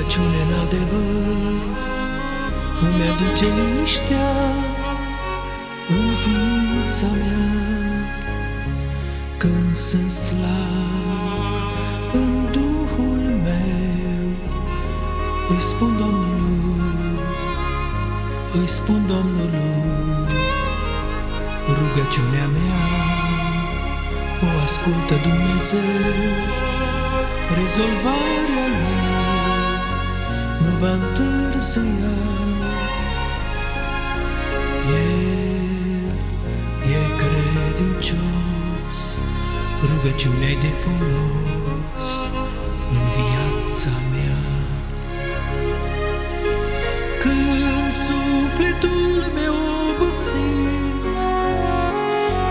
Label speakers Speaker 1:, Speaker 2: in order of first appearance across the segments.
Speaker 1: Rugăciune în adevăr Îmi aduce liniștea În ființa mea. Când sunt slab În Duhul meu Îi spun Domnului Îi spun Domnului Rugăciunea mea O ascultă Dumnezeu Rezolvarea lui nu va întârzia. El e credincios, rugăciunea de folos în viața mea. Când sufletul meu obosit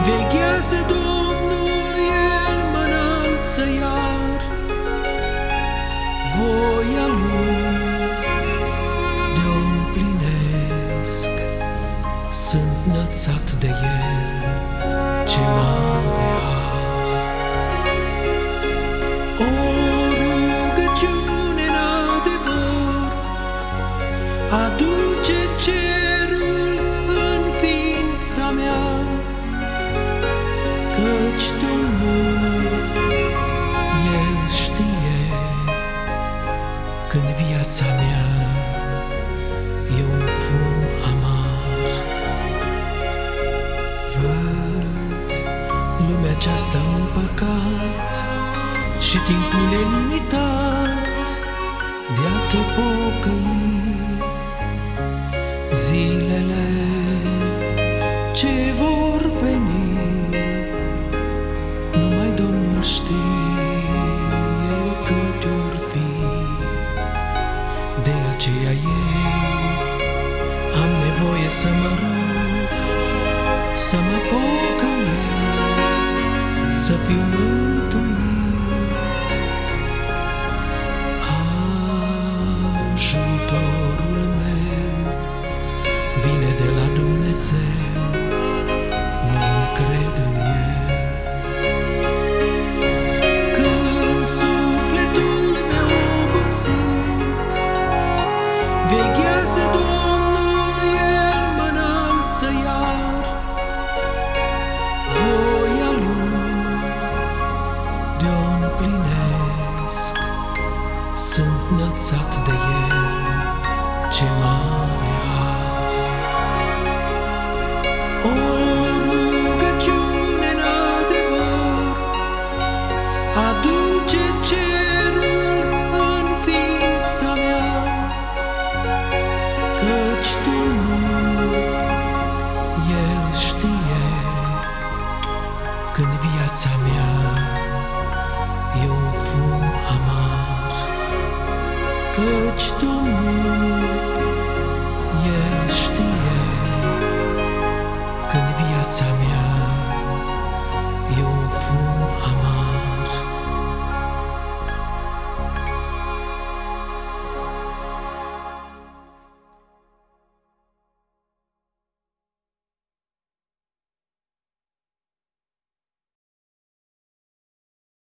Speaker 1: veghează Domnul, El mă înalță iar voia lui împlinesc. Sunt nățat de el, ce mare har. O rugăciune în adevăr aduce cerul în ființa mea, căci Domnul El știe când viața mea e Văd lumea aceasta un păcat și timpul e limitat de a te pocăi. Zilele ce vor veni, numai Domnul știe câte ori fi. De aceea eu am nevoie să mă rog, să mă pocăiesc, să fiu mântuit. Sunt nățat de El, ce mare un fum amar, căci Domnul